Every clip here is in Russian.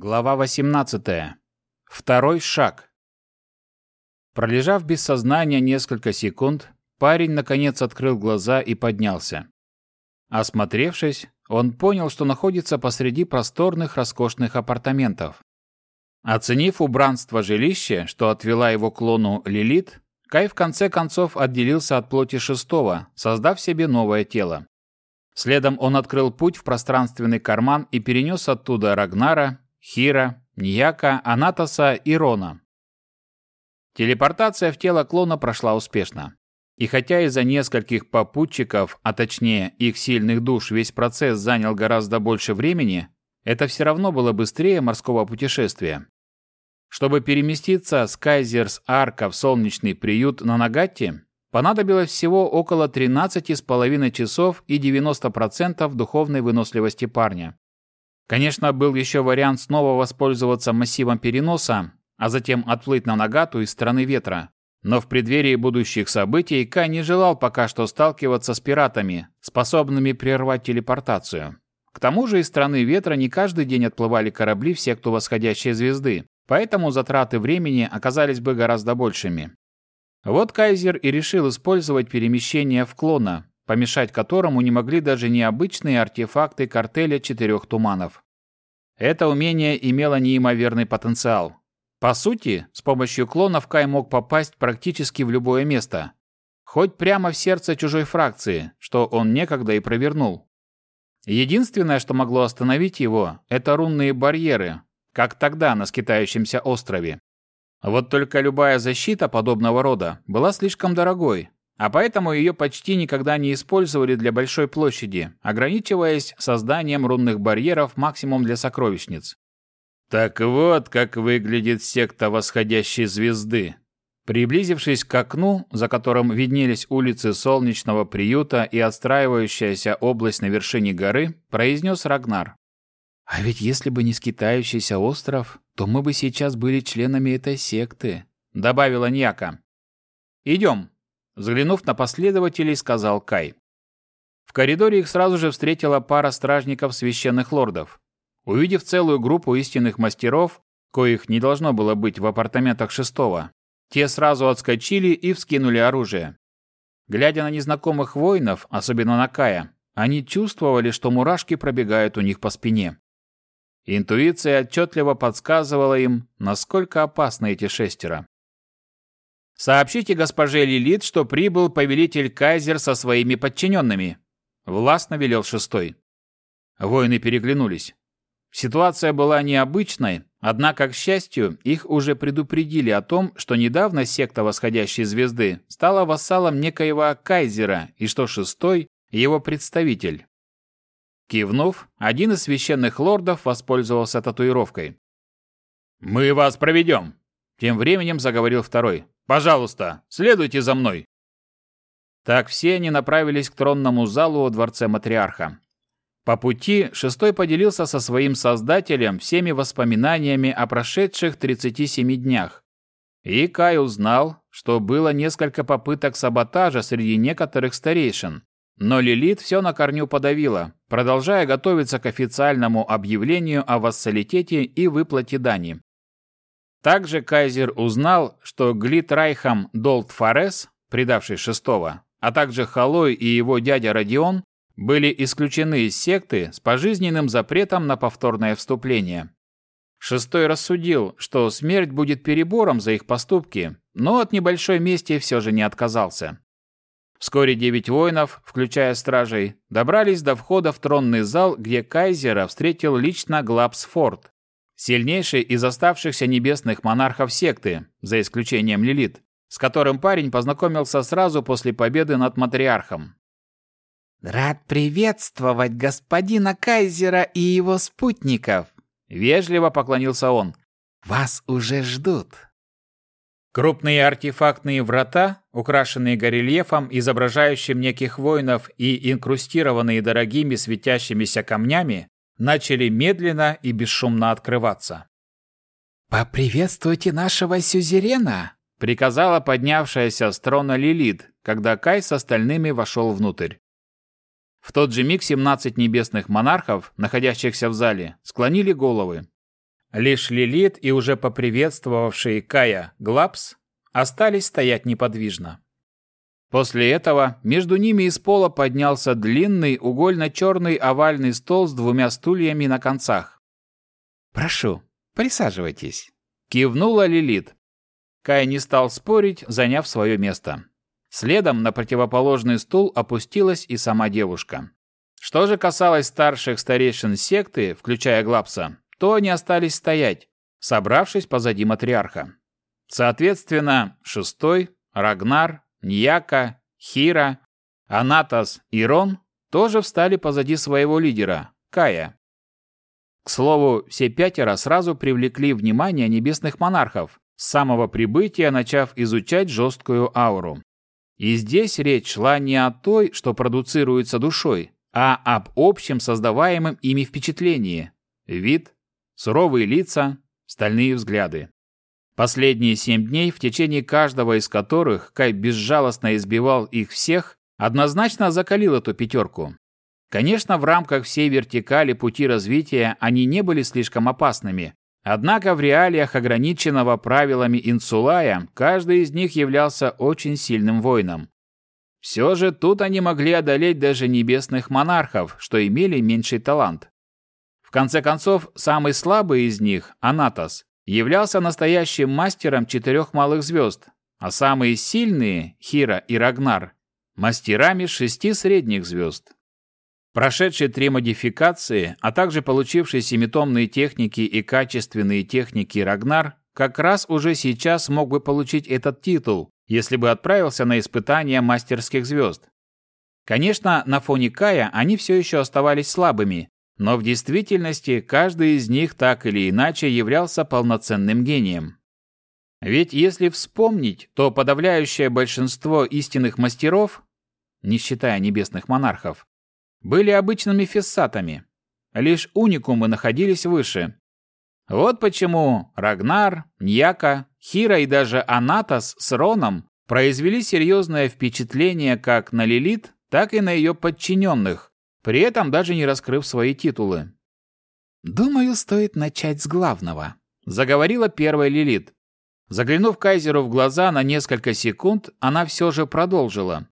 Глава 18. Второй шаг. Пролежав без сознания несколько секунд, парень наконец открыл глаза и поднялся. Осмотревшись, он понял, что находится посреди просторных роскошных апартаментов. Оценив убранство жилища, что отвела его клону Лилит, Кай в конце концов отделился от плоти шестого, создав себе новое тело. Следом он открыл путь в пространственный карман и перенес оттуда Рагнара, Хира, Ньяка, Анатоса и Рона. Телепортация в тело клона прошла успешно. И хотя из-за нескольких попутчиков, а точнее их сильных душ, весь процесс занял гораздо больше времени, это все равно было быстрее морского путешествия. Чтобы переместиться с Кайзерс Арка в солнечный приют на Нагатте, понадобилось всего около 13,5 часов и 90% духовной выносливости парня. Конечно, был еще вариант снова воспользоваться массивом переноса, а затем отплыть на Нагату из страны ветра. Но в преддверии будущих событий Кай не желал пока что сталкиваться с пиратами, способными прервать телепортацию. К тому же из страны ветра не каждый день отплывали корабли в секту восходящей звезды, поэтому затраты времени оказались бы гораздо большими. Вот Кайзер и решил использовать перемещение в клона, помешать которому не могли даже необычные артефакты картеля четырех туманов. Это умение имело неимоверный потенциал. По сути, с помощью клонов Кай мог попасть практически в любое место. Хоть прямо в сердце чужой фракции, что он некогда и провернул. Единственное, что могло остановить его, это рунные барьеры, как тогда на скитающемся острове. Вот только любая защита подобного рода была слишком дорогой, а поэтому ее почти никогда не использовали для большой площади, ограничиваясь созданием рунных барьеров максимум для сокровищниц. Так вот, как выглядит секта восходящей звезды. Приблизившись к окну, за которым виднелись улицы солнечного приюта и отстраивающаяся область на вершине горы, произнес Рагнар. «А ведь если бы не скитающийся остров, то мы бы сейчас были членами этой секты», — добавила Ньяка. «Идем», Взглянув на последователей, сказал Кай. В коридоре их сразу же встретила пара стражников священных лордов. Увидев целую группу истинных мастеров, коих не должно было быть в апартаментах шестого, те сразу отскочили и вскинули оружие. Глядя на незнакомых воинов, особенно на Кая, они чувствовали, что мурашки пробегают у них по спине. Интуиция отчетливо подсказывала им, насколько опасны эти шестеро. Сообщите госпоже Лилит, что прибыл повелитель Кайзер со своими подчиненными. Властно велел шестой. Воины переглянулись. Ситуация была необычной, однако, к счастью, их уже предупредили о том, что недавно секта восходящей звезды стала вассалом некоего Кайзера и что шестой – его представитель. Кивнув, один из священных лордов воспользовался татуировкой. «Мы вас проведем!» Тем временем заговорил второй. Пожалуйста, следуйте за мной. Так все они направились к тронному залу во дворце матриарха. По пути шестой поделился со своим создателем всеми воспоминаниями о прошедших 37 днях. И Кай узнал, что было несколько попыток саботажа среди некоторых старейшин, но Лилит все на корню подавила, продолжая готовиться к официальному объявлению о вассалитете и выплате дани. Также Кайзер узнал, что Глитрайхам Долт Форес, предавший шестого, а также Халой и его дядя Родион были исключены из секты с пожизненным запретом на повторное вступление. Шестой рассудил, что смерть будет перебором за их поступки, но от небольшой мести все же не отказался. Вскоре девять воинов, включая стражей, добрались до входа в тронный зал, где Кайзера встретил лично Глабсфорд, Сильнейший из оставшихся небесных монархов секты, за исключением Лилит, с которым парень познакомился сразу после победы над матриархом. «Рад приветствовать господина Кайзера и его спутников!» Вежливо поклонился он. «Вас уже ждут!» Крупные артефактные врата, украшенные горельефом, изображающим неких воинов и инкрустированные дорогими светящимися камнями, начали медленно и бесшумно открываться. «Поприветствуйте нашего сюзерена!» — приказала поднявшаяся с трона Лилит, когда Кай с остальными вошел внутрь. В тот же миг 17 небесных монархов, находящихся в зале, склонили головы. Лишь Лилит и уже поприветствовавший Кая Глапс остались стоять неподвижно. После этого между ними из пола поднялся длинный угольно-черный овальный стол с двумя стульями на концах. «Прошу, присаживайтесь», — кивнула Лилит. Кай не стал спорить, заняв свое место. Следом на противоположный стул опустилась и сама девушка. Что же касалось старших старейшин секты, включая Глапса, то они остались стоять, собравшись позади матриарха. Соответственно, шестой, Рагнар, Ньяка, Хира, Анатас и Рон тоже встали позади своего лидера, Кая. К слову, все пятеро сразу привлекли внимание небесных монархов, с самого прибытия начав изучать жесткую ауру. И здесь речь шла не о той, что продуцируется душой, а об общем создаваемом ими впечатлении. Вид, суровые лица, стальные взгляды. Последние семь дней, в течение каждого из которых Кай безжалостно избивал их всех, однозначно закалил эту пятерку. Конечно, в рамках всей вертикали пути развития они не были слишком опасными, однако в реалиях ограниченного правилами инсулая каждый из них являлся очень сильным воином. Все же тут они могли одолеть даже небесных монархов, что имели меньший талант. В конце концов, самый слабый из них, Анатос, являлся настоящим мастером четырех малых звезд, а самые сильные, Хира и Рагнар, мастерами шести средних звезд. Прошедший три модификации, а также получивший семитомные техники и качественные техники Рагнар, как раз уже сейчас мог бы получить этот титул, если бы отправился на испытания мастерских звезд. Конечно, на фоне Кая они все еще оставались слабыми, но в действительности каждый из них так или иначе являлся полноценным гением. Ведь если вспомнить, то подавляющее большинство истинных мастеров, не считая небесных монархов, были обычными фессатами. Лишь уникумы находились выше. Вот почему Рагнар, Ньяка, Хира и даже Анатас с Роном произвели серьезное впечатление как на Лилит, так и на ее подчиненных, при этом даже не раскрыв свои титулы. «Думаю, стоит начать с главного», — заговорила первая Лилит. Заглянув Кайзеру в глаза на несколько секунд, она все же продолжила.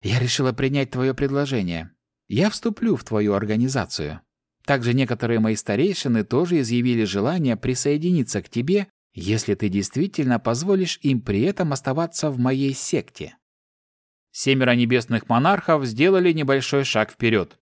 «Я решила принять твое предложение. Я вступлю в твою организацию. Также некоторые мои старейшины тоже изъявили желание присоединиться к тебе, если ты действительно позволишь им при этом оставаться в моей секте». Семеро небесных монархов сделали небольшой шаг вперед.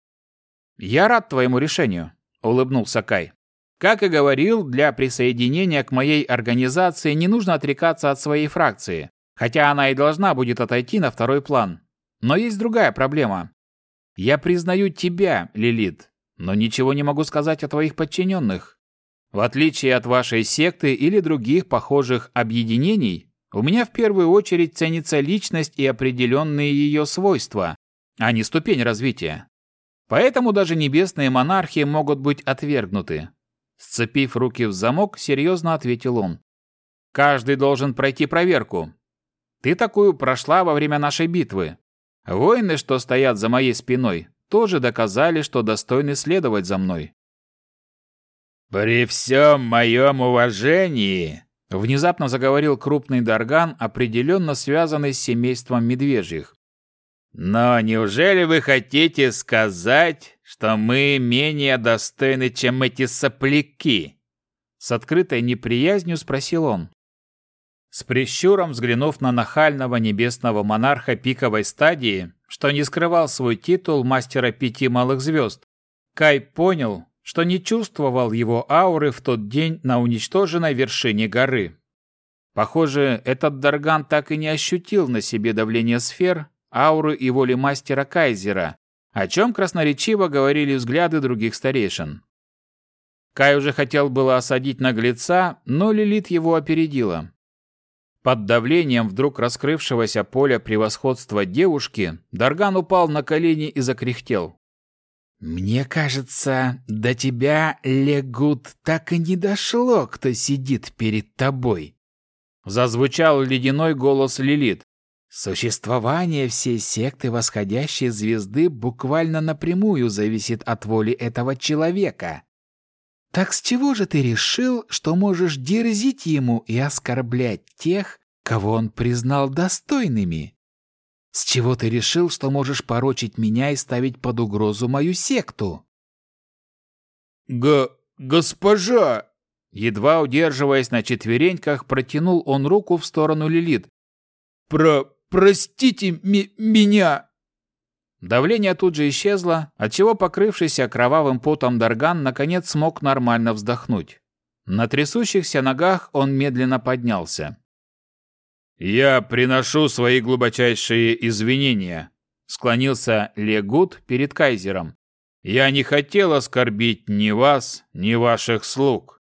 «Я рад твоему решению», — улыбнулся Кай. «Как и говорил, для присоединения к моей организации не нужно отрекаться от своей фракции, хотя она и должна будет отойти на второй план. Но есть другая проблема. Я признаю тебя, Лилит, но ничего не могу сказать о твоих подчиненных. В отличие от вашей секты или других похожих объединений, у меня в первую очередь ценится личность и определенные ее свойства, а не ступень развития. Поэтому даже небесные монархи могут быть отвергнуты. Сцепив руки в замок, серьезно ответил он. Каждый должен пройти проверку. Ты такую прошла во время нашей битвы. Воины, что стоят за моей спиной, тоже доказали, что достойны следовать за мной. «При всем моем уважении», — внезапно заговорил крупный Дарган, определенно связанный с семейством медвежьих. Но неужели вы хотите сказать, что мы менее достойны, чем эти сопляки? С открытой неприязнью спросил он. С прищуром взглянув на нахального небесного монарха пиковой стадии, что не скрывал свой титул мастера пяти малых звезд, Кай понял, что не чувствовал его ауры в тот день на уничтоженной вершине горы. Похоже, этот Дарган так и не ощутил на себе давление сфер, ауры и воли мастера Кайзера, о чем красноречиво говорили взгляды других старейшин. Кай уже хотел было осадить наглеца, но Лилит его опередила. Под давлением вдруг раскрывшегося поля превосходства девушки Дарган упал на колени и закряхтел. «Мне кажется, до тебя, Легут, так и не дошло, кто сидит перед тобой», Зазвучал ледяной голос Лилит. Существование всей секты восходящей звезды буквально напрямую зависит от воли этого человека. Так с чего же ты решил, что можешь дерзить ему и оскорблять тех, кого он признал достойными? С чего ты решил, что можешь порочить меня и ставить под угрозу мою секту? Г... госпожа! Едва удерживаясь на четвереньках, протянул он руку в сторону Лилит. Про... простите меня! Давление тут же исчезло, отчего покрывшийся кровавым потом Дарган наконец смог нормально вздохнуть. На трясущихся ногах он медленно поднялся. «Я приношу свои глубочайшие извинения», — склонился Легут перед кайзером. «Я не хотел оскорбить ни вас, ни ваших слуг».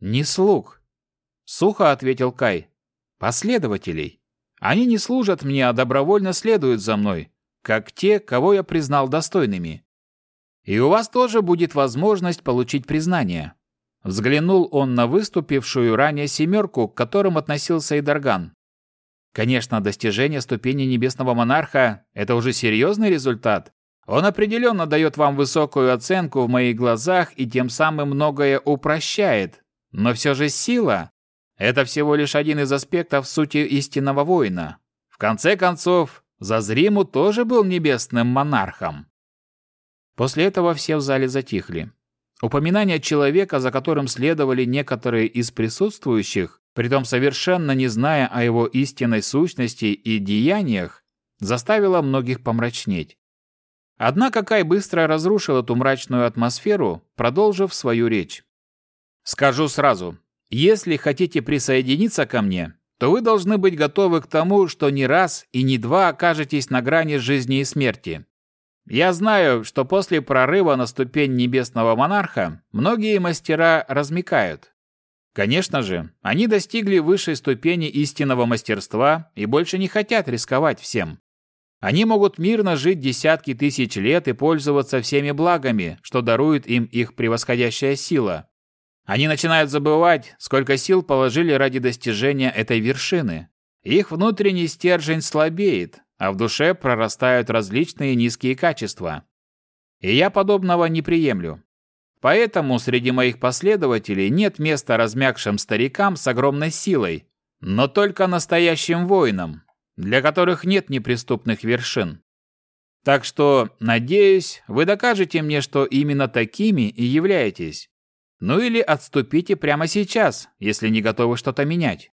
«Не слуг», — сухо ответил Кай. «Последователей. Они не служат мне, а добровольно следуют за мной как те, кого я признал достойными. И у вас тоже будет возможность получить признание. Взглянул он на выступившую ранее семерку, к которым относился и Дарган. Конечно, достижение ступени Небесного Монарха – это уже серьезный результат. Он определенно дает вам высокую оценку в моих глазах и тем самым многое упрощает. Но все же сила – это всего лишь один из аспектов сути истинного воина. В конце концов, Зазриму тоже был небесным монархом. После этого все в зале затихли. Упоминание человека, за которым следовали некоторые из присутствующих, притом совершенно не зная о его истинной сущности и деяниях, заставило многих помрачнеть. Однако Кай быстро разрушил эту мрачную атмосферу, продолжив свою речь. «Скажу сразу, если хотите присоединиться ко мне, то вы должны быть готовы к тому, что не раз и не два окажетесь на грани жизни и смерти. Я знаю, что после прорыва на ступень небесного монарха многие мастера размекают. Конечно же, они достигли высшей ступени истинного мастерства и больше не хотят рисковать всем. Они могут мирно жить десятки тысяч лет и пользоваться всеми благами, что дарует им их превосходящая сила. Они начинают забывать, сколько сил положили ради достижения этой вершины. Их внутренний стержень слабеет, а в душе прорастают различные низкие качества. И я подобного не приемлю. Поэтому среди моих последователей нет места размягшим старикам с огромной силой, но только настоящим воинам, для которых нет неприступных вершин. Так что, надеюсь, вы докажете мне, что именно такими и являетесь. Ну или отступите прямо сейчас, если не готовы что-то менять.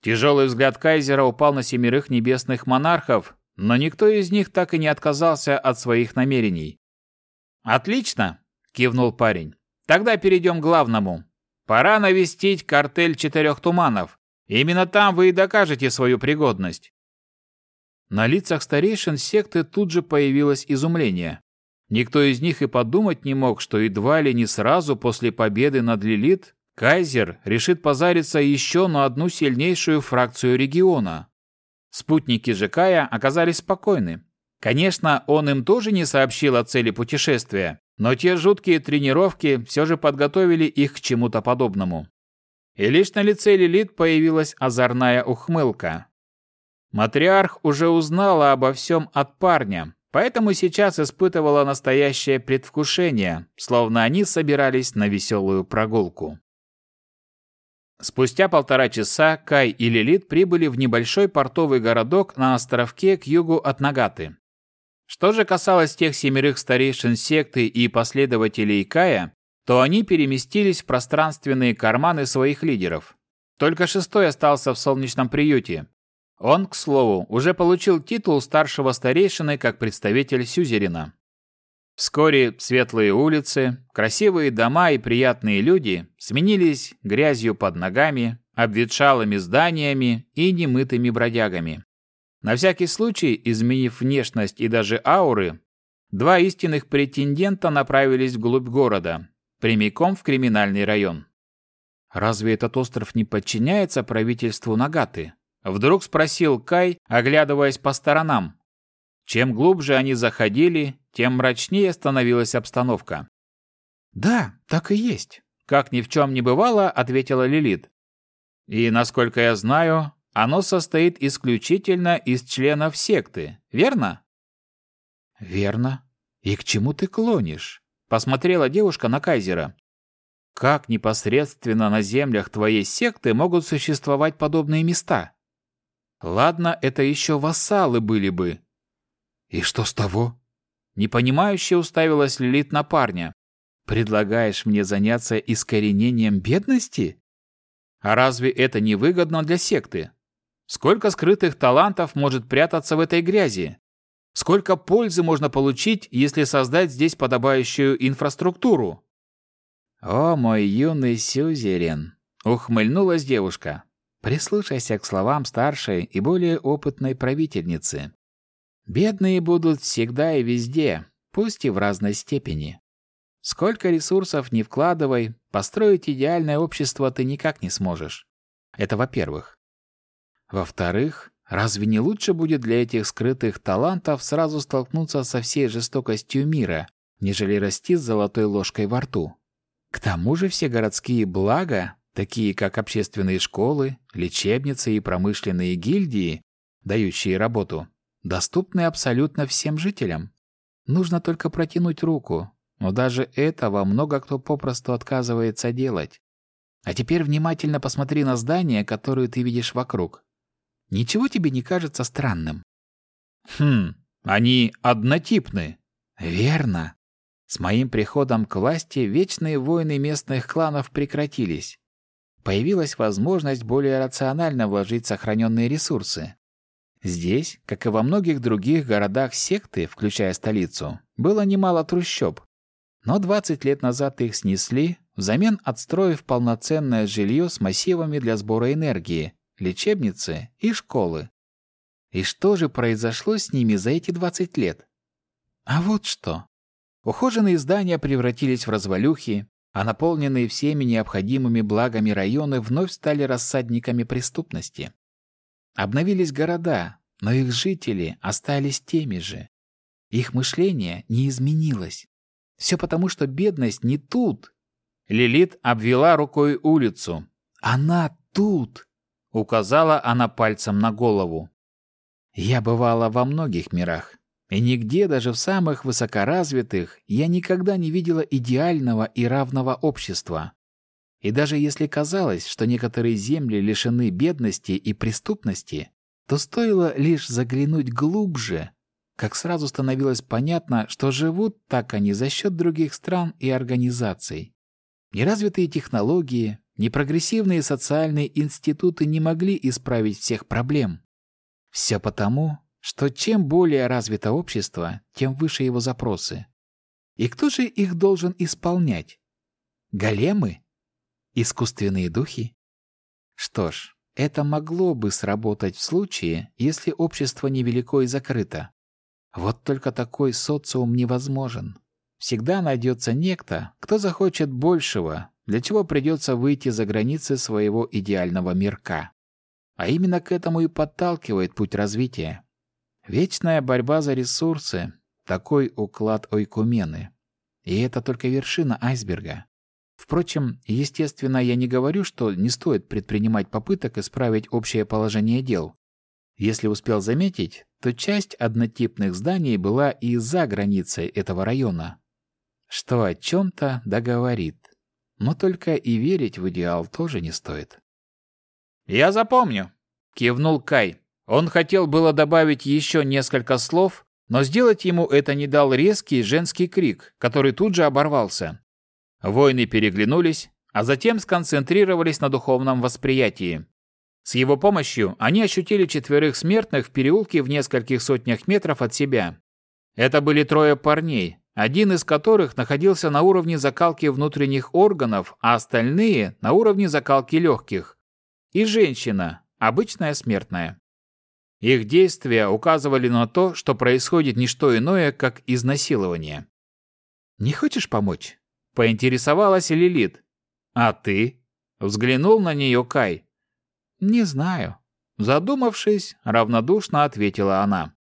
Тяжелый взгляд Кайзера упал на семерых небесных монархов, но никто из них так и не отказался от своих намерений. «Отлично!» – кивнул парень. «Тогда перейдем к главному. Пора навестить картель Четырех Туманов. Именно там вы и докажете свою пригодность». На лицах старейшин секты тут же появилось изумление. Никто из них и подумать не мог, что едва ли не сразу после победы над Лилит Кайзер решит позариться еще на одну сильнейшую фракцию региона. Спутники же Кая оказались спокойны. Конечно, он им тоже не сообщил о цели путешествия, но те жуткие тренировки все же подготовили их к чему-то подобному. И лишь на лице Лилит появилась озорная ухмылка. Матриарх уже узнала обо всем от парня, Поэтому сейчас испытывала настоящее предвкушение, словно они собирались на веселую прогулку. Спустя полтора часа Кай и Лилит прибыли в небольшой портовый городок на островке к югу от Нагаты. Что же касалось тех семерых старейшин секты и последователей Кая, то они переместились в пространственные карманы своих лидеров. Только шестой остался в солнечном приюте, он, к слову, уже получил титул старшего старейшины как представитель Сюзерина. Вскоре светлые улицы, красивые дома и приятные люди сменились грязью под ногами, обветшалыми зданиями и немытыми бродягами. На всякий случай, изменив внешность и даже ауры, два истинных претендента направились вглубь города, прямиком в криминальный район. Разве этот остров не подчиняется правительству Нагаты? Вдруг спросил Кай, оглядываясь по сторонам. Чем глубже они заходили, тем мрачнее становилась обстановка. «Да, так и есть», — как ни в чем не бывало, ответила Лилит. «И, насколько я знаю, оно состоит исключительно из членов секты, верно?» «Верно. И к чему ты клонишь?» — посмотрела девушка на Кайзера. Как непосредственно на землях твоей секты могут существовать подобные места? Ладно, это еще вассалы были бы. И что с того? Непонимающе уставилась Лилит на парня. Предлагаешь мне заняться искоренением бедности? А разве это не выгодно для секты? Сколько скрытых талантов может прятаться в этой грязи? Сколько пользы можно получить, если создать здесь подобающую инфраструктуру? О, мой юный сюзерен, ухмыльнулась девушка. Прислушайся к словам старшей и более опытной правительницы. Бедные будут всегда и везде, пусть и в разной степени. Сколько ресурсов не вкладывай, построить идеальное общество ты никак не сможешь. Это во-первых. Во-вторых, разве не лучше будет для этих скрытых талантов сразу столкнуться со всей жестокостью мира, нежели расти с золотой ложкой во рту? К тому же все городские блага, такие как общественные школы, лечебницы и промышленные гильдии, дающие работу, доступны абсолютно всем жителям. Нужно только протянуть руку, но даже этого много кто попросту отказывается делать. А теперь внимательно посмотри на здания, которые ты видишь вокруг. Ничего тебе не кажется странным? Хм, они однотипны. Верно. С моим приходом к власти вечные войны местных кланов прекратились. Появилась возможность более рационально вложить сохраненные ресурсы. Здесь, как и во многих других городах секты, включая столицу, было немало трущоб. Но 20 лет назад их снесли, взамен отстроив полноценное жилье с массивами для сбора энергии, лечебницы и школы. И что же произошло с ними за эти 20 лет? А вот что. Ухоженные здания превратились в развалюхи, а наполненные всеми необходимыми благами районы вновь стали рассадниками преступности. Обновились города, но их жители остались теми же. Их мышление не изменилось. Все потому, что бедность не тут. Лилит обвела рукой улицу. Она тут, указала она пальцем на голову. Я бывала во многих мирах, и нигде, даже в самых высокоразвитых, я никогда не видела идеального и равного общества. И даже если казалось, что некоторые земли лишены бедности и преступности, то стоило лишь заглянуть глубже, как сразу становилось понятно, что живут так они за счет других стран и организаций. Неразвитые технологии, непрогрессивные социальные институты не могли исправить всех проблем. Все потому, что чем более развито общество, тем выше его запросы. И кто же их должен исполнять? Големы? Искусственные духи? Что ж, это могло бы сработать в случае, если общество невелико и закрыто. Вот только такой социум невозможен. Всегда найдется некто, кто захочет большего, для чего придется выйти за границы своего идеального мирка. А именно к этому и подталкивает путь развития. Вечная борьба за ресурсы — такой уклад ойкумены. И это только вершина айсберга. Впрочем, естественно, я не говорю, что не стоит предпринимать попыток исправить общее положение дел. Если успел заметить, то часть однотипных зданий была и за границей этого района. Что о чем-то договорит. Но только и верить в идеал тоже не стоит. «Я запомню», — кивнул Кай. Он хотел было добавить еще несколько слов, но сделать ему это не дал резкий женский крик, который тут же оборвался. Воины переглянулись, а затем сконцентрировались на духовном восприятии. С его помощью они ощутили четверых смертных в переулке в нескольких сотнях метров от себя. Это были трое парней, один из которых находился на уровне закалки внутренних органов, а остальные – на уровне закалки легких. И женщина, обычная смертная. Их действия указывали на то, что происходит не что иное, как изнасилование. «Не хочешь помочь?» Поинтересовалась Лилит. «А ты?» Взглянул на нее Кай. «Не знаю». Задумавшись, равнодушно ответила она.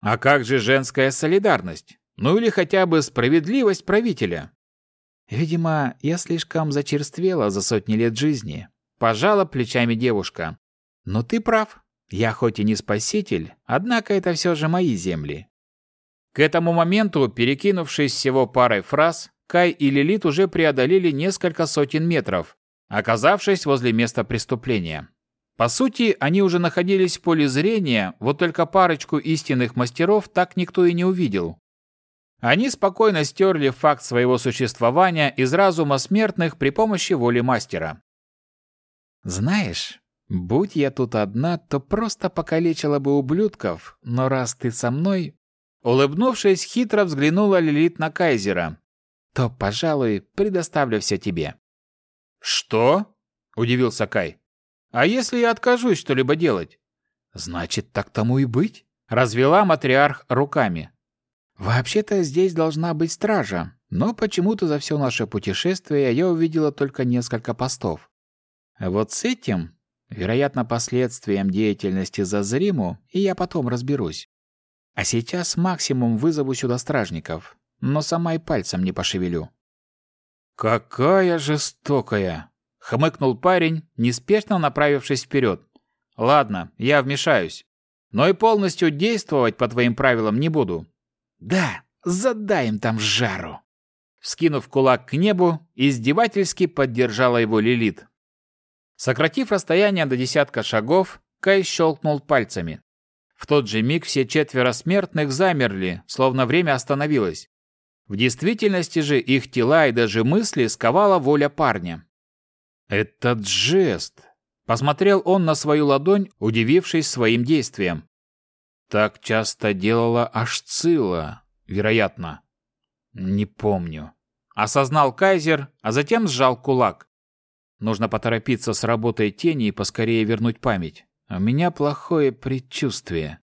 «А как же женская солидарность? Ну или хотя бы справедливость правителя?» «Видимо, я слишком зачерствела за сотни лет жизни», — пожала плечами девушка. «Но ты прав. Я хоть и не спаситель, однако это все же мои земли». К этому моменту, перекинувшись всего парой фраз, Кай и Лилит уже преодолели несколько сотен метров, оказавшись возле места преступления. По сути, они уже находились в поле зрения, вот только парочку истинных мастеров так никто и не увидел. Они спокойно стерли факт своего существования из разума смертных при помощи воли мастера. «Знаешь, будь я тут одна, то просто покалечила бы ублюдков, но раз ты со мной...» Улыбнувшись, хитро взглянула Лилит на Кайзера. «То, пожалуй, предоставлю все тебе». «Что?» – удивился Кай. «А если я откажусь что-либо делать?» «Значит, так тому и быть», – развела матриарх руками. Вообще-то здесь должна быть стража, но почему-то за все наше путешествие я увидела только несколько постов. Вот с этим, вероятно, последствием деятельности за Зриму, и я потом разберусь. А сейчас максимум вызову сюда стражников, но сама и пальцем не пошевелю. «Какая жестокая!» — хмыкнул парень, неспешно направившись вперед. «Ладно, я вмешаюсь, но и полностью действовать по твоим правилам не буду. Да, задай им там жару. Скинув кулак к небу, издевательски поддержала его Лилит. Сократив расстояние до десятка шагов, Кай щелкнул пальцами. В тот же миг все четверо смертных замерли, словно время остановилось. В действительности же их тела и даже мысли сковала воля парня. «Этот жест!» Посмотрел он на свою ладонь, удивившись своим действием. Так часто делала Ашцила, вероятно. Не помню. Осознал Кайзер, а затем сжал кулак. Нужно поторопиться с работой тени и поскорее вернуть память. У меня плохое предчувствие.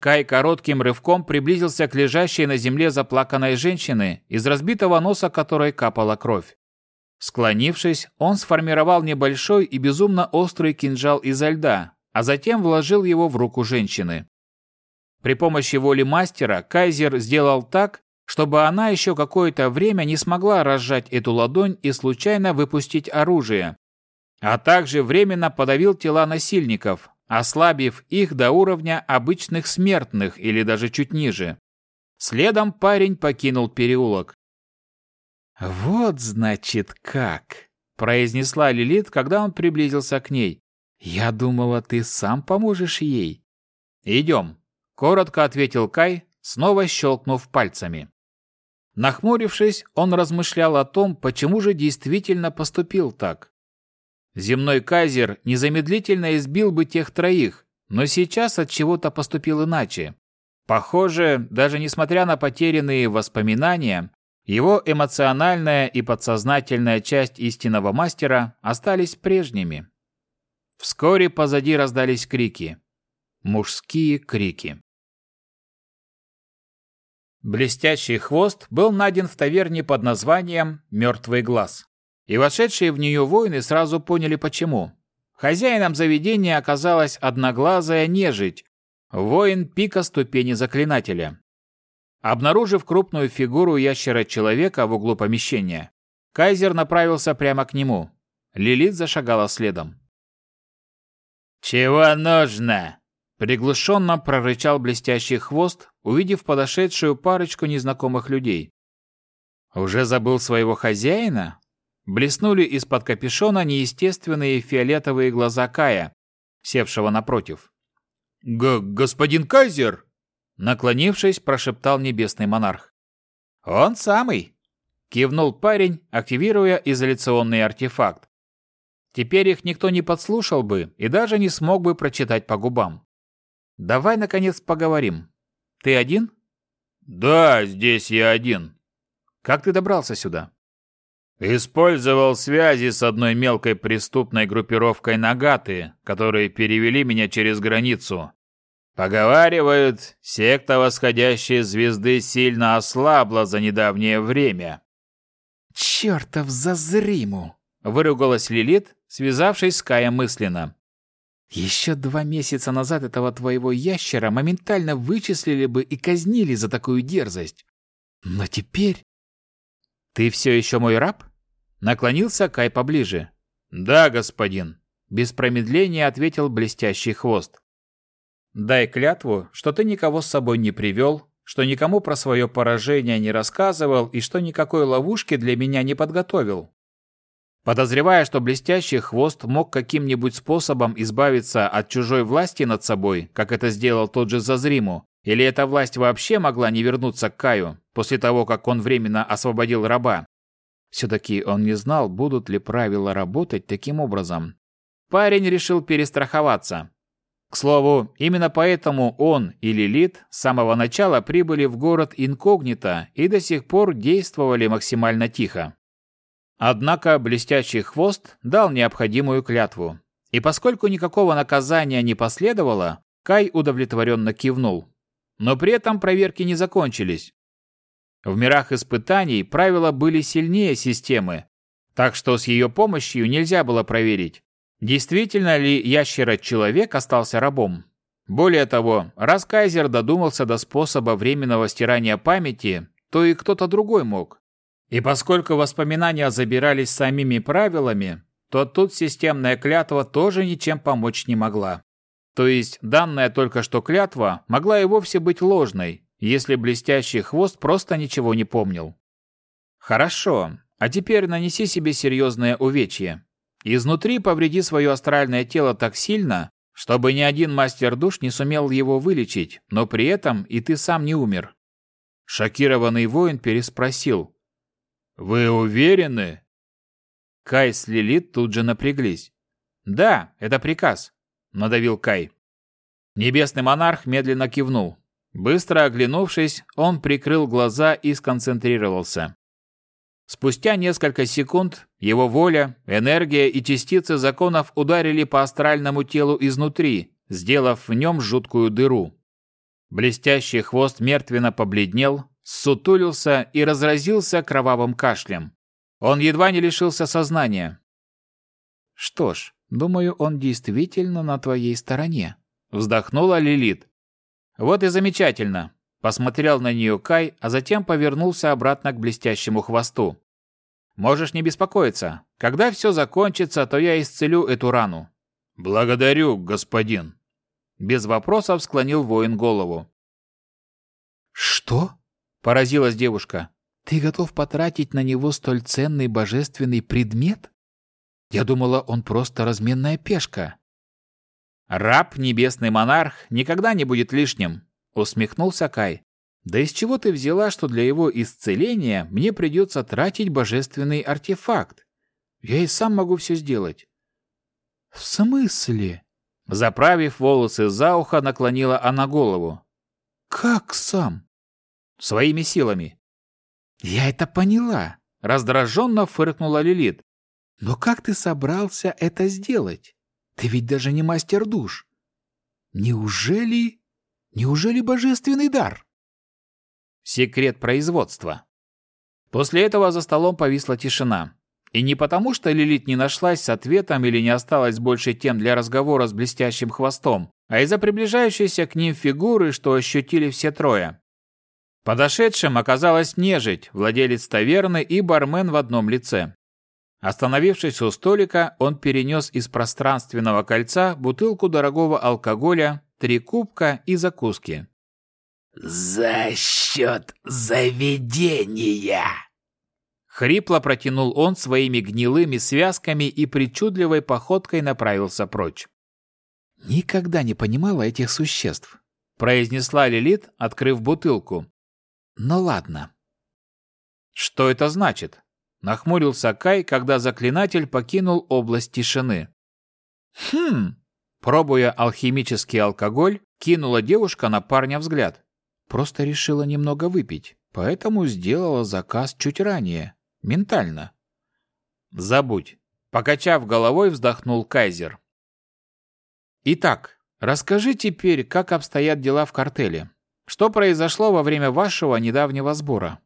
Кай коротким рывком приблизился к лежащей на земле заплаканной женщине, из разбитого носа которой капала кровь. Склонившись, он сформировал небольшой и безумно острый кинжал изо льда, а затем вложил его в руку женщины. При помощи воли мастера Кайзер сделал так, чтобы она еще какое-то время не смогла разжать эту ладонь и случайно выпустить оружие, а также временно подавил тела насильников, ослабив их до уровня обычных смертных или даже чуть ниже. Следом парень покинул переулок. «Вот, значит, как!» – произнесла Лилит, когда он приблизился к ней. «Я думала, ты сам поможешь ей». «Идем», Коротко ответил Кай, снова щелкнув пальцами. Нахмурившись, он размышлял о том, почему же действительно поступил так. Земной кайзер незамедлительно избил бы тех троих, но сейчас от чего-то поступил иначе. Похоже, даже несмотря на потерянные воспоминания, его эмоциональная и подсознательная часть истинного мастера остались прежними. Вскоре позади раздались крики. Мужские крики. Блестящий хвост был найден в таверне под названием «Мертвый глаз». И вошедшие в нее воины сразу поняли почему. Хозяином заведения оказалась одноглазая нежить, воин пика ступени заклинателя. Обнаружив крупную фигуру ящера-человека в углу помещения, Кайзер направился прямо к нему. Лилит зашагала следом. «Чего нужно?» Приглушенно прорычал блестящий хвост, увидев подошедшую парочку незнакомых людей. Уже забыл своего хозяина? Блеснули из-под капюшона неестественные фиолетовые глаза Кая, севшего напротив. Г «Господин Кайзер!» Наклонившись, прошептал небесный монарх. «Он самый!» Кивнул парень, активируя изоляционный артефакт. Теперь их никто не подслушал бы и даже не смог бы прочитать по губам. Давай, наконец, поговорим. Ты один? Да, здесь я один. Как ты добрался сюда? Использовал связи с одной мелкой преступной группировкой Нагаты, которые перевели меня через границу. Поговаривают, секта восходящей звезды сильно ослабла за недавнее время. «Чертов зазриму!» – выругалась Лилит, связавшись с Каем мысленно. Еще два месяца назад этого твоего ящера моментально вычислили бы и казнили за такую дерзость. Но теперь... Ты все еще мой раб? Наклонился Кай поближе. Да, господин. Без промедления ответил блестящий хвост. Дай клятву, что ты никого с собой не привел, что никому про свое поражение не рассказывал и что никакой ловушки для меня не подготовил. Подозревая, что блестящий хвост мог каким-нибудь способом избавиться от чужой власти над собой, как это сделал тот же Зазриму, или эта власть вообще могла не вернуться к Каю после того, как он временно освободил раба, все-таки он не знал, будут ли правила работать таким образом. Парень решил перестраховаться. К слову, именно поэтому он и Лилит с самого начала прибыли в город инкогнито и до сих пор действовали максимально тихо. Однако блестящий хвост дал необходимую клятву. И поскольку никакого наказания не последовало, Кай удовлетворенно кивнул. Но при этом проверки не закончились. В мирах испытаний правила были сильнее системы, так что с ее помощью нельзя было проверить, действительно ли ящера-человек остался рабом. Более того, раз Кайзер додумался до способа временного стирания памяти, то и кто-то другой мог. И поскольку воспоминания забирались самими правилами, то тут системная клятва тоже ничем помочь не могла. То есть данная только что клятва могла и вовсе быть ложной, если блестящий хвост просто ничего не помнил. Хорошо, а теперь нанеси себе серьезное увечье. Изнутри повреди свое астральное тело так сильно, чтобы ни один мастер душ не сумел его вылечить, но при этом и ты сам не умер. Шокированный воин переспросил. «Вы уверены?» Кай с Лилит тут же напряглись. «Да, это приказ», — надавил Кай. Небесный монарх медленно кивнул. Быстро оглянувшись, он прикрыл глаза и сконцентрировался. Спустя несколько секунд его воля, энергия и частицы законов ударили по астральному телу изнутри, сделав в нем жуткую дыру. Блестящий хвост мертвенно побледнел, сутулился и разразился кровавым кашлем. Он едва не лишился сознания. «Что ж, думаю, он действительно на твоей стороне», — вздохнула Лилит. «Вот и замечательно!» Посмотрел на нее Кай, а затем повернулся обратно к блестящему хвосту. «Можешь не беспокоиться. Когда все закончится, то я исцелю эту рану». «Благодарю, господин!» Без вопросов склонил воин голову. «Что?» – поразилась девушка. «Ты готов потратить на него столь ценный божественный предмет? Я думала, он просто разменная пешка». «Раб, небесный монарх, никогда не будет лишним», — усмехнулся Кай. «Да из чего ты взяла, что для его исцеления мне придется тратить божественный артефакт? Я и сам могу все сделать». «В смысле?» Заправив волосы за ухо, наклонила она голову. «Как сам?» «Своими силами». «Я это поняла», — раздраженно фыркнула Лилит. «Но как ты собрался это сделать?» Ты ведь даже не мастер душ. Неужели... Неужели божественный дар? Секрет производства. После этого за столом повисла тишина. И не потому, что Лилит не нашлась с ответом или не осталось больше тем для разговора с блестящим хвостом, а из-за приближающейся к ним фигуры, что ощутили все трое. Подошедшим оказалась нежить, владелец таверны и бармен в одном лице. Остановившись у столика, он перенес из пространственного кольца бутылку дорогого алкоголя, три кубка и закуски. «За счет заведения!» Хрипло протянул он своими гнилыми связками и причудливой походкой направился прочь. «Никогда не понимала этих существ», — произнесла Лилит, открыв бутылку. «Ну ладно». «Что это значит?» Нахмурился Кай, когда заклинатель покинул область тишины. «Хм!» Пробуя алхимический алкоголь, кинула девушка на парня взгляд. Просто решила немного выпить, поэтому сделала заказ чуть ранее, ментально. «Забудь!» Покачав головой, вздохнул Кайзер. «Итак, расскажи теперь, как обстоят дела в картеле. Что произошло во время вашего недавнего сбора?»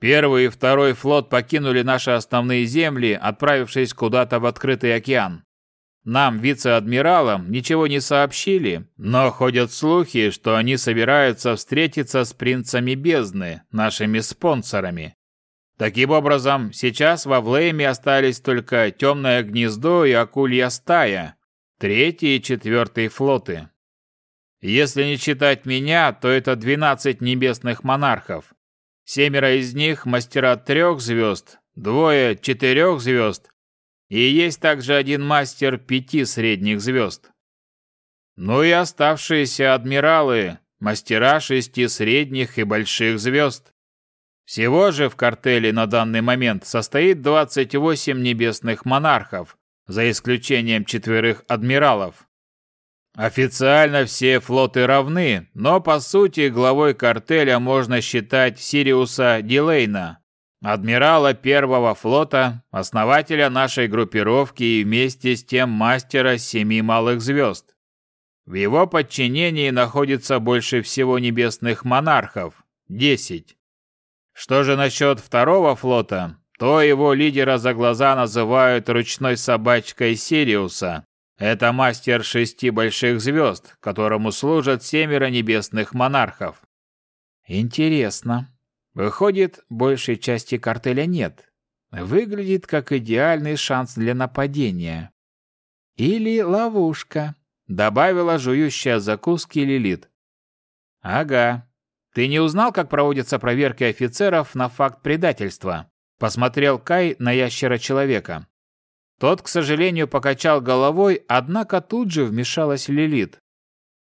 Первый и второй флот покинули наши основные земли, отправившись куда-то в открытый океан. Нам, вице-адмиралам, ничего не сообщили, но ходят слухи, что они собираются встретиться с принцами бездны, нашими спонсорами. Таким образом, сейчас во Влейме остались только темное гнездо и акулья стая, третий и четвертый флоты. Если не считать меня, то это 12 небесных монархов. Семеро из них – мастера трех звезд, двое – четырех звезд, и есть также один мастер пяти средних звезд. Ну и оставшиеся адмиралы, мастера шести средних и больших звезд. Всего же в картеле на данный момент состоит 28 небесных монархов, за исключением четверых адмиралов. Официально все флоты равны, но по сути главой картеля можно считать Сириуса Дилейна, адмирала первого флота, основателя нашей группировки и вместе с тем мастера семи малых звезд. В его подчинении находится больше всего небесных монархов – 10. Что же насчет второго флота, то его лидера за глаза называют ручной собачкой Сириуса. Это мастер шести больших звезд, которому служат семеро небесных монархов. Интересно. Выходит, большей части картеля нет. Выглядит как идеальный шанс для нападения. Или ловушка добавила жующая закуски Лилит. Ага. Ты не узнал, как проводятся проверки офицеров на факт предательства? Посмотрел Кай на ящера-человека. Тот, к сожалению, покачал головой, однако тут же вмешалась Лилит.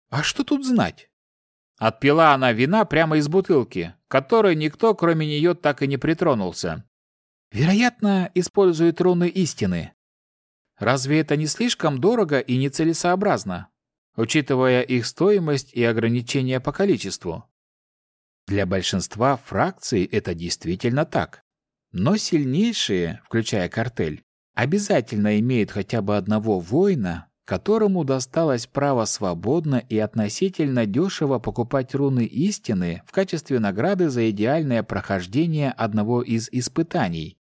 А что тут знать? Отпила она вина прямо из бутылки, которой никто, кроме нее, так и не притронулся. Вероятно, использует руны истины. Разве это не слишком дорого и нецелесообразно, учитывая их стоимость и ограничения по количеству? Для большинства фракций это действительно так. Но сильнейшие, включая картель, обязательно имеют хотя бы одного воина, которому досталось право свободно и относительно дешево покупать руны истины в качестве награды за идеальное прохождение одного из испытаний.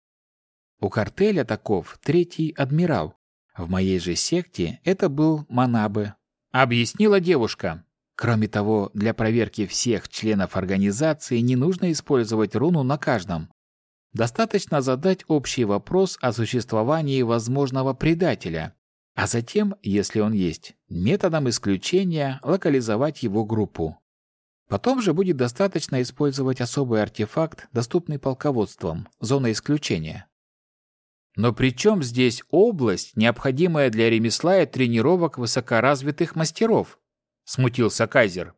У картеля таков третий адмирал, в моей же секте это был Манабе, объяснила девушка. Кроме того, для проверки всех членов организации не нужно использовать руну на каждом. Достаточно задать общий вопрос о существовании возможного предателя, а затем, если он есть, методом исключения локализовать его группу. Потом же будет достаточно использовать особый артефакт, доступный полководством, зона исключения. Но при чем здесь область, необходимая для ремесла и тренировок высокоразвитых мастеров? Смутился Кайзер.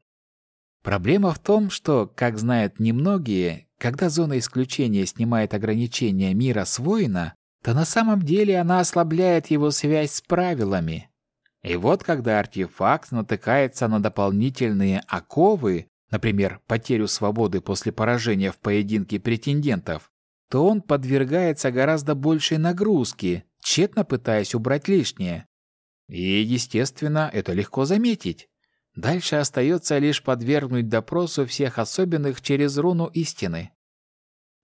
Проблема в том, что, как знают немногие, когда зона исключения снимает ограничения мира с воина, то на самом деле она ослабляет его связь с правилами. И вот когда артефакт натыкается на дополнительные оковы, например, потерю свободы после поражения в поединке претендентов, то он подвергается гораздо большей нагрузке, тщетно пытаясь убрать лишнее. И, естественно, это легко заметить. Дальше остается лишь подвергнуть допросу всех особенных через руну истины.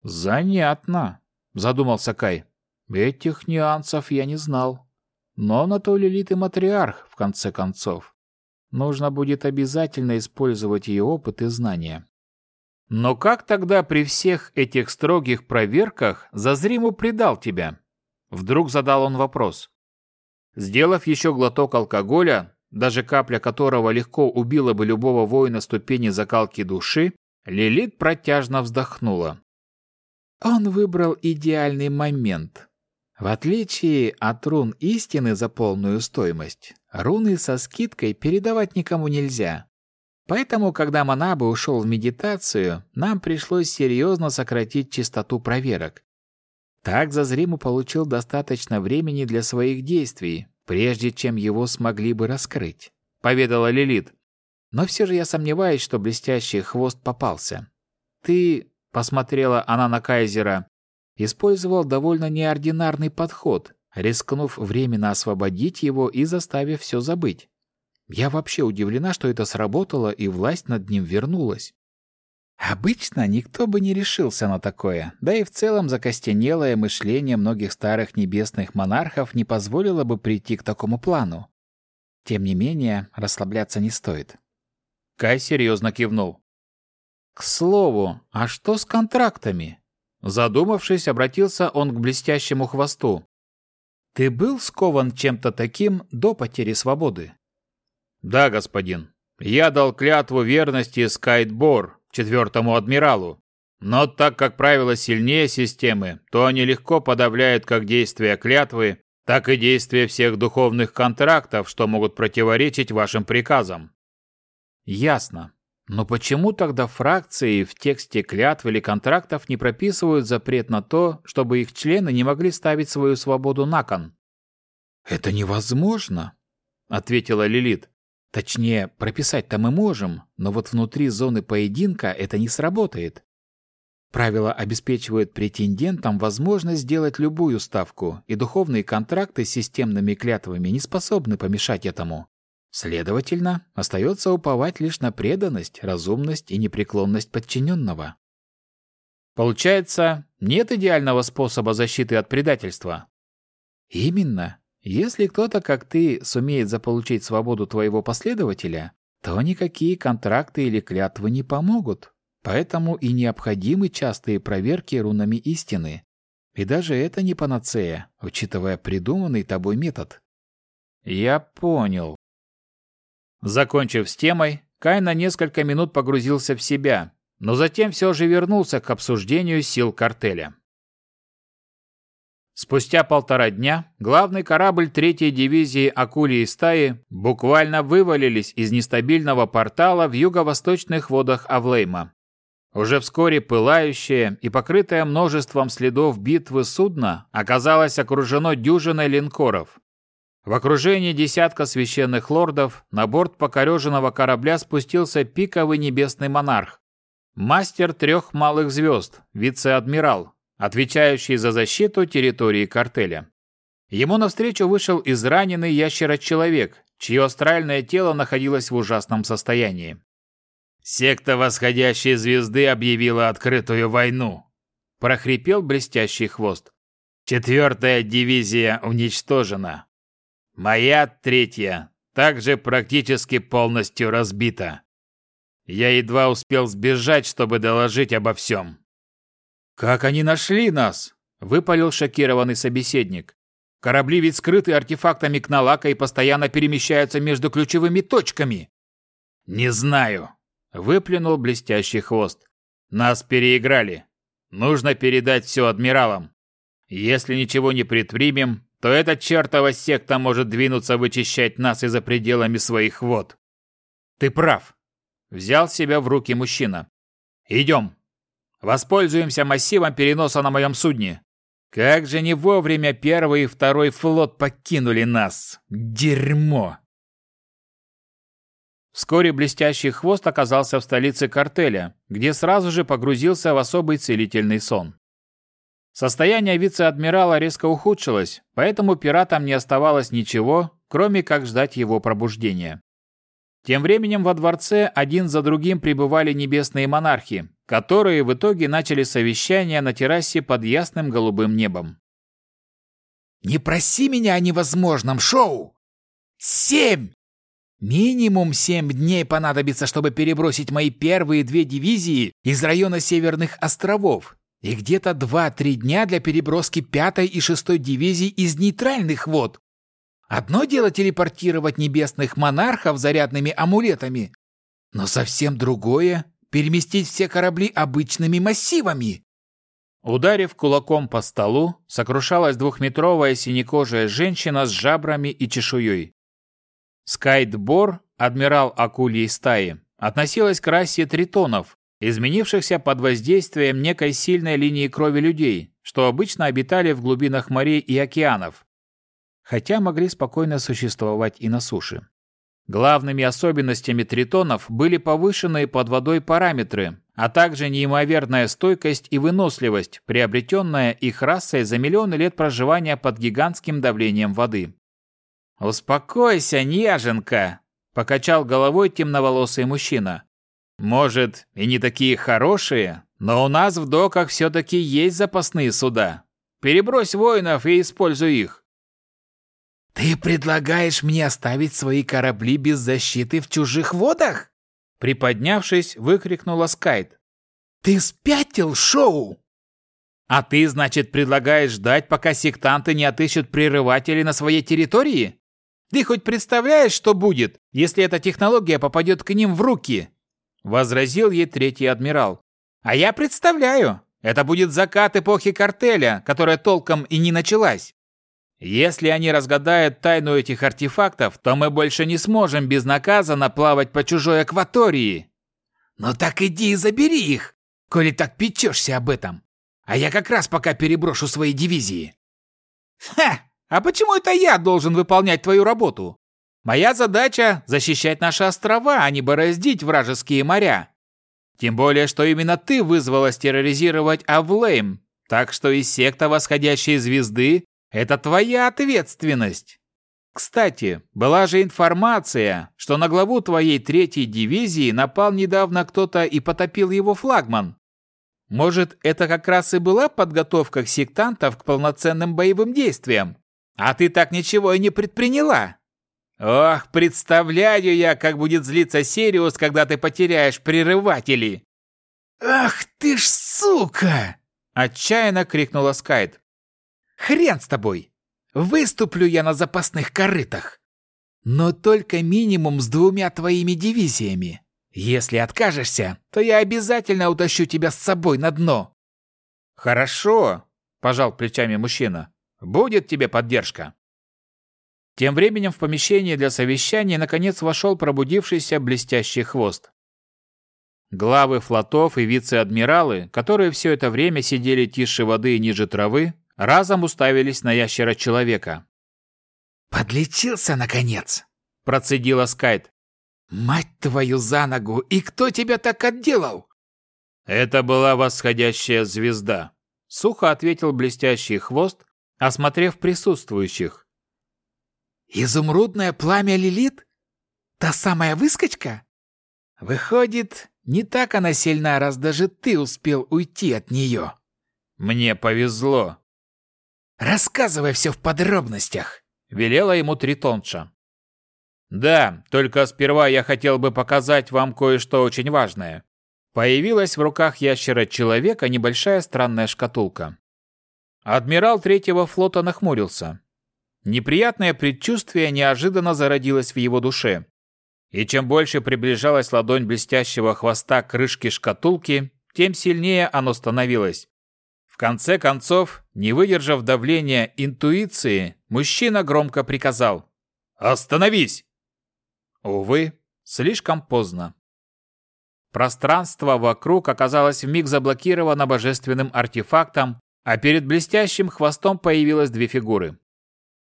«Занятно», — задумался Кай. «Этих нюансов я не знал. Но на то Лилит и матриарх, в конце концов. Нужно будет обязательно использовать ее опыт и знания. Но как тогда при всех этих строгих проверках Зазриму предал тебя? Вдруг задал он вопрос. Сделав еще глоток алкоголя, даже капля которого легко убила бы любого воина ступени закалки души, Лилит протяжно вздохнула. Он выбрал идеальный момент. В отличие от рун истины за полную стоимость, руны со скидкой передавать никому нельзя. Поэтому, когда Манабы ушел в медитацию, нам пришлось серьезно сократить частоту проверок. Так Зазриму получил достаточно времени для своих действий, прежде чем его смогли бы раскрыть, поведала Лилит. Но все же я сомневаюсь, что блестящий хвост попался. Ты, посмотрела она на Кайзера, использовал довольно неординарный подход, рискнув временно освободить его и заставив все забыть. Я вообще удивлена, что это сработало и власть над ним вернулась. Обычно никто бы не решился на такое, да и в целом закостенелое мышление многих старых небесных монархов не позволило бы прийти к такому плану. Тем не менее, расслабляться не стоит. Кай серьезно кивнул. «К слову, а что с контрактами?» Задумавшись, обратился он к блестящему хвосту. «Ты был скован чем-то таким до потери свободы?» «Да, господин. Я дал клятву верности Скайтбор, четвертому адмиралу. Но так как правила сильнее системы, то они легко подавляют как действия клятвы, так и действия всех духовных контрактов, что могут противоречить вашим приказам. Ясно. Но почему тогда фракции в тексте клятв или контрактов не прописывают запрет на то, чтобы их члены не могли ставить свою свободу на кон? Это невозможно, ответила Лилит. Точнее, прописать-то мы можем, но вот внутри зоны поединка это не сработает. Правила обеспечивают претендентам возможность сделать любую ставку, и духовные контракты с системными клятвами не способны помешать этому. Следовательно, остается уповать лишь на преданность, разумность и непреклонность подчиненного. Получается, нет идеального способа защиты от предательства. Именно. Если кто-то, как ты, сумеет заполучить свободу твоего последователя, то никакие контракты или клятвы не помогут. Поэтому и необходимы частые проверки рунами истины. И даже это не панацея, учитывая придуманный тобой метод. Я понял. Закончив с темой, Кай на несколько минут погрузился в себя, но затем все же вернулся к обсуждению сил картеля. Спустя полтора дня главный корабль третьей дивизии Акулии стаи буквально вывалились из нестабильного портала в юго-восточных водах Авлейма. Уже вскоре пылающее и покрытое множеством следов битвы судно оказалось окружено дюжиной линкоров. В окружении десятка священных лордов на борт покореженного корабля спустился пиковый небесный монарх, мастер трех малых звезд, вице-адмирал, отвечающий за защиту территории картеля. Ему навстречу вышел израненный ящерочеловек, чье астральное тело находилось в ужасном состоянии. «Секта восходящей звезды объявила открытую войну», – прохрипел блестящий хвост. «Четвертая дивизия уничтожена. Моя третья также практически полностью разбита. Я едва успел сбежать, чтобы доложить обо всем. «Как они нашли нас?» – выпалил шокированный собеседник. «Корабли ведь скрыты артефактами Кналака и постоянно перемещаются между ключевыми точками». «Не знаю», – выплюнул блестящий хвост. «Нас переиграли. Нужно передать все адмиралам. Если ничего не предпримем, то эта чертова секта может двинуться вычищать нас и за пределами своих вод. Ты прав. Взял себя в руки мужчина. Идем. Воспользуемся массивом переноса на моем судне. Как же не вовремя первый и второй флот покинули нас. Дерьмо. Вскоре блестящий хвост оказался в столице картеля, где сразу же погрузился в особый целительный сон. Состояние вице-адмирала резко ухудшилось, поэтому пиратам не оставалось ничего, кроме как ждать его пробуждения. Тем временем во дворце один за другим прибывали небесные монархи, которые в итоге начали совещание на террасе под ясным голубым небом. «Не проси меня о невозможном, Шоу! Семь! Минимум семь дней понадобится, чтобы перебросить мои первые две дивизии из района Северных островов, и где-то 2-3 дня для переброски 5 и 6 дивизий из нейтральных вод. Одно дело телепортировать небесных монархов зарядными амулетами, но совсем другое — переместить все корабли обычными массивами. Ударив кулаком по столу, сокрушалась двухметровая синекожая женщина с жабрами и чешуей. Скайтбор, адмирал акульей стаи, относилась к расе тритонов, изменившихся под воздействием некой сильной линии крови людей, что обычно обитали в глубинах морей и океанов, хотя могли спокойно существовать и на суше. Главными особенностями тритонов были повышенные под водой параметры, а также неимоверная стойкость и выносливость, приобретенная их расой за миллионы лет проживания под гигантским давлением воды. «Успокойся, неженка!» – покачал головой темноволосый мужчина. Может, и не такие хорошие, но у нас в доках все-таки есть запасные суда. Перебрось воинов и используй их. Ты предлагаешь мне оставить свои корабли без защиты в чужих водах? Приподнявшись, выкрикнула Скайт. Ты спятил, Шоу? А ты, значит, предлагаешь ждать, пока сектанты не отыщут прерывателей на своей территории? Ты хоть представляешь, что будет, если эта технология попадет к ним в руки?» Возразил ей третий адмирал. «А я представляю. Это будет закат эпохи картеля, которая толком и не началась. Если они разгадают тайну этих артефактов, то мы больше не сможем безнаказанно плавать по чужой акватории. Ну так иди и забери их, коли так печешься об этом. А я как раз пока переброшу свои дивизии. Ха! А почему это я должен выполнять твою работу? Моя задача – защищать наши острова, а не бороздить вражеские моря. Тем более, что именно ты вызвалась терроризировать Авлейм, так что из секта восходящей звезды это твоя ответственность. Кстати, была же информация, что на главу твоей третьей дивизии напал недавно кто-то и потопил его флагман. Может, это как раз и была подготовка сектантов к полноценным боевым действиям? А ты так ничего и не предприняла. Ох, представляю я, как будет злиться Сириус, когда ты потеряешь прерыватели. Ах ты ж сука! Отчаянно крикнула Скайт. Хрен с тобой! Выступлю я на запасных корытах. Но только минимум с двумя твоими дивизиями. Если откажешься, то я обязательно утащу тебя с собой на дно. Хорошо, пожал плечами мужчина. Будет тебе поддержка. Тем временем в помещение для совещания наконец вошел пробудившийся блестящий хвост. Главы флотов и вице-адмиралы, которые все это время сидели тише воды и ниже травы, разом уставились на ящера-человека. «Подлечился, наконец!» – процедила Скайт. «Мать твою за ногу! И кто тебя так отделал?» «Это была восходящая звезда», – сухо ответил блестящий хвост, осмотрев присутствующих. «Изумрудное пламя Лилит? Та самая выскочка? Выходит, не так она сильна, раз даже ты успел уйти от нее». «Мне повезло», «Рассказывай все в подробностях», — велела ему Тритонша. «Да, только сперва я хотел бы показать вам кое-что очень важное». Появилась в руках ящера-человека небольшая странная шкатулка. Адмирал третьего флота нахмурился. Неприятное предчувствие неожиданно зародилось в его душе. И чем больше приближалась ладонь блестящего хвоста к крышке шкатулки, тем сильнее оно становилось. В конце концов, не выдержав давления интуиции, мужчина громко приказал «Остановись!». Увы, слишком поздно. Пространство вокруг оказалось вмиг заблокировано божественным артефактом, а перед блестящим хвостом появилось две фигуры.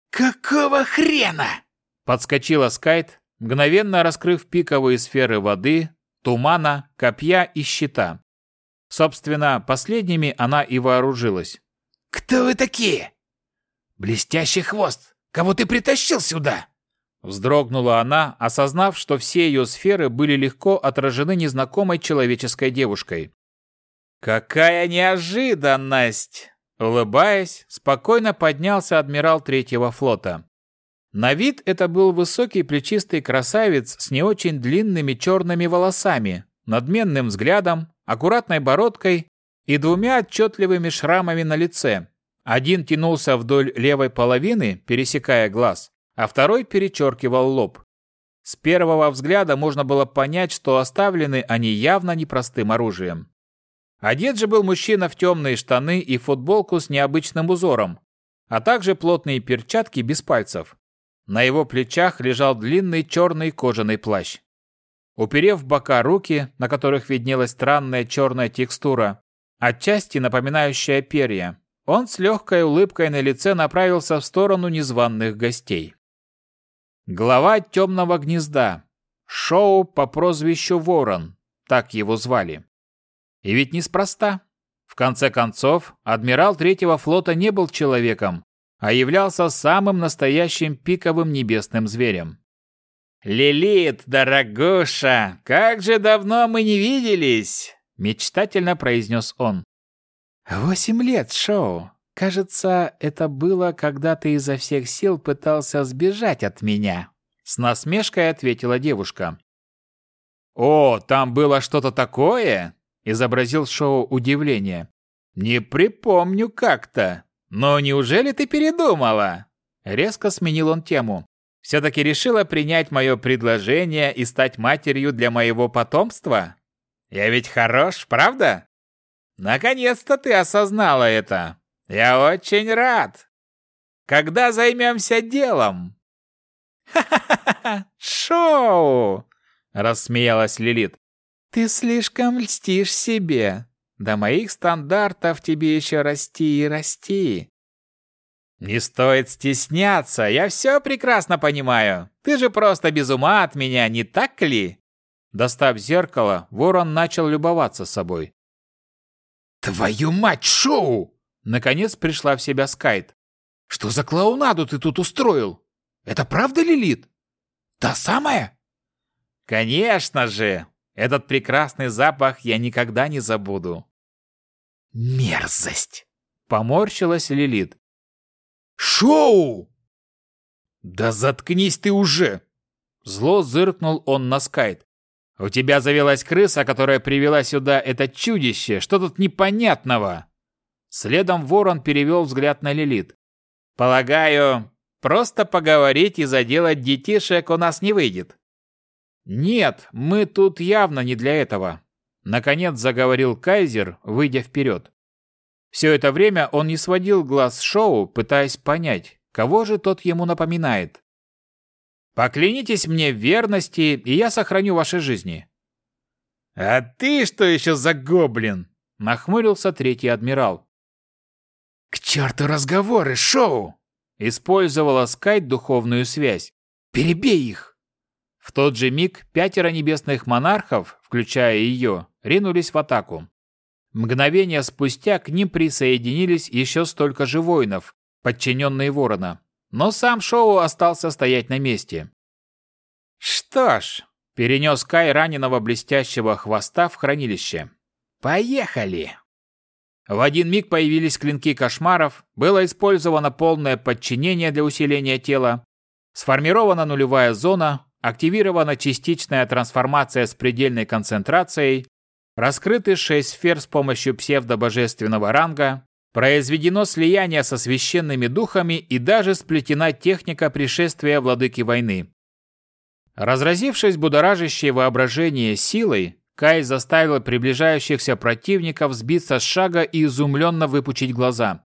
«Какого хрена?» Подскочила Скайт, мгновенно раскрыв пиковые сферы воды, тумана, копья и щита. Собственно, последними она и вооружилась. «Кто вы такие?» «Блестящий хвост! Кого ты притащил сюда?» Вздрогнула она, осознав, что все ее сферы были легко отражены незнакомой человеческой девушкой. «Какая неожиданность!» Улыбаясь, спокойно поднялся адмирал третьего флота. На вид это был высокий плечистый красавец с не очень длинными черными волосами, надменным взглядом, аккуратной бородкой и двумя отчетливыми шрамами на лице. Один тянулся вдоль левой половины, пересекая глаз, а второй перечеркивал лоб. С первого взгляда можно было понять, что оставлены они явно непростым оружием. Одет же был мужчина в темные штаны и футболку с необычным узором, а также плотные перчатки без пальцев. На его плечах лежал длинный черный кожаный плащ. Уперев в бока руки, на которых виднелась странная черная текстура, отчасти напоминающая перья, он с легкой улыбкой на лице направился в сторону незваных гостей. Глава темного гнезда. Шоу по прозвищу Ворон. Так его звали. И ведь неспроста. В конце концов, адмирал третьего флота не был человеком, а являлся самым настоящим пиковым небесным зверем. «Лилит, дорогуша, как же давно мы не виделись!» – мечтательно произнес он. «Восемь лет, Шоу. Кажется, это было, когда ты изо всех сил пытался сбежать от меня», – с насмешкой ответила девушка. «О, там было что-то такое?» – изобразил Шоу удивление. «Не припомню как-то. Но неужели ты передумала?» Резко сменил он тему. Все-таки решила принять мое предложение и стать матерью для моего потомства? Я ведь хорош, правда? Наконец-то ты осознала это. Я очень рад. Когда займемся делом? Ха-ха-ха! Шоу! Рассмеялась Лилит. Ты слишком льстишь себе. До моих стандартов тебе еще расти и расти. Не стоит стесняться, я все прекрасно понимаю. Ты же просто без ума от меня, не так ли? Достав зеркало, ворон начал любоваться собой. «Твою мать, шоу!» Наконец пришла в себя Скайт. «Что за клоунаду ты тут устроил? Это правда Лилит? Та самая?» «Конечно же! Этот прекрасный запах я никогда не забуду». «Мерзость!» — поморщилась Лилит. «Шоу!» «Да заткнись ты уже!» Зло зыркнул он на Скайт. «У тебя завелась крыса, которая привела сюда это чудище. Что тут непонятного?» Следом ворон перевел взгляд на Лилит. «Полагаю, просто поговорить и заделать детишек у нас не выйдет». «Нет, мы тут явно не для этого», — наконец заговорил Кайзер, выйдя вперед. Все это время он не сводил глаз с шоу, пытаясь понять, кого же тот ему напоминает. Поклянитесь мне в верности, и я сохраню ваши жизни». «А ты что еще за гоблин?» — нахмурился третий адмирал. «К черту разговоры, шоу!» — использовала Скайт духовную связь. «Перебей их!» В тот же миг пятеро небесных монархов, включая ее, ринулись в атаку. Мгновение спустя к ним присоединились еще столько же воинов, подчиненные ворона но сам Шоу остался стоять на месте. «Что ж», — перенес Кай раненого блестящего хвоста в хранилище. «Поехали!» В один миг появились клинки кошмаров, было использовано полное подчинение для усиления тела, сформирована нулевая зона, активирована частичная трансформация с предельной концентрацией, раскрыты шесть сфер с помощью псевдобожественного ранга, Произведено слияние со священными духами и даже сплетена техника пришествия владыки войны. Разразившись будоражащей воображение силой, Кай заставил приближающихся противников сбиться с шага и изумленно выпучить глаза.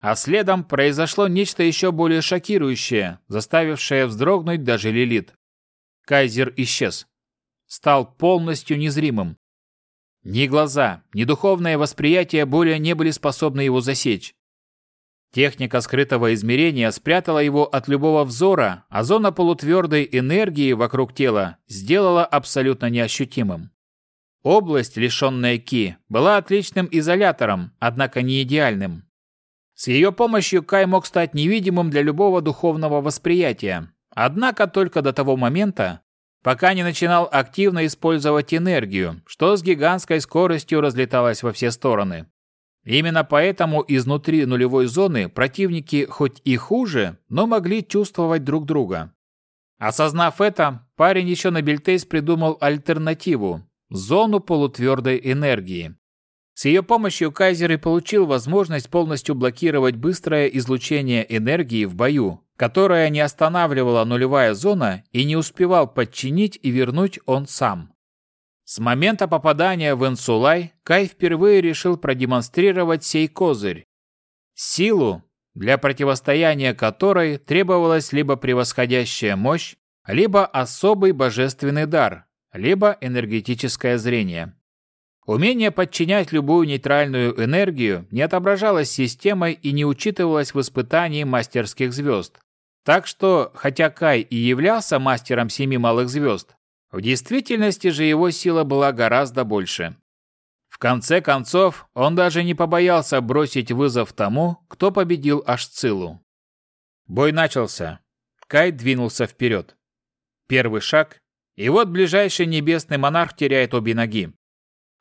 А следом произошло нечто еще более шокирующее, заставившее вздрогнуть даже Лилит. Кайзер исчез. Стал полностью незримым. Ни глаза, ни духовное восприятие более не были способны его засечь. Техника скрытого измерения спрятала его от любого взора, а зона полутвердой энергии вокруг тела сделала абсолютно неощутимым. Область, лишенная Ки, была отличным изолятором, однако не идеальным. С ее помощью Кай мог стать невидимым для любого духовного восприятия, однако только до того момента, пока не начинал активно использовать энергию, что с гигантской скоростью разлеталось во все стороны. Именно поэтому изнутри нулевой зоны противники хоть и хуже, но могли чувствовать друг друга. Осознав это, парень еще на Бельтейс придумал альтернативу – зону полутвердой энергии. С ее помощью Кайзер и получил возможность полностью блокировать быстрое излучение энергии в бою, которое не останавливала нулевая зона и не успевал подчинить и вернуть он сам. С момента попадания в Инсулай Кай впервые решил продемонстрировать сей козырь. Силу, для противостояния которой требовалась либо превосходящая мощь, либо особый божественный дар, либо энергетическое зрение. Умение подчинять любую нейтральную энергию не отображалось системой и не учитывалось в испытании мастерских звезд. Так что, хотя Кай и являлся мастером семи малых звезд, в действительности же его сила была гораздо больше. В конце концов, он даже не побоялся бросить вызов тому, кто победил Ашцилу. Бой начался. Кай двинулся вперед. Первый шаг, и вот ближайший небесный монарх теряет обе ноги.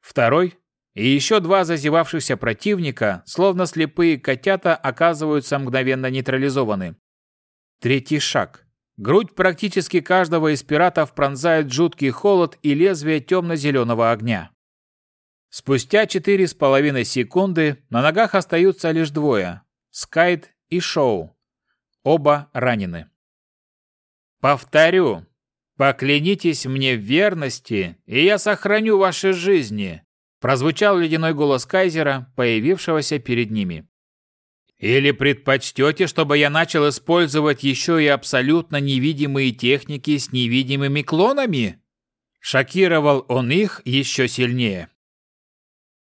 Второй, и еще два зазевавшихся противника, словно слепые котята, оказываются мгновенно нейтрализованы. Третий шаг. Грудь практически каждого из пиратов пронзает жуткий холод и лезвие темно-зеленого огня. Спустя четыре с половиной секунды на ногах остаются лишь двое – Скайт и Шоу. Оба ранены. Повторю, поклянитесь мне в верности, и я сохраню ваши жизни, прозвучал ледяной голос кайзера, появившегося перед ними. Или предпочтете, чтобы я начал использовать еще и абсолютно невидимые техники с невидимыми клонами? Шокировал он их еще сильнее.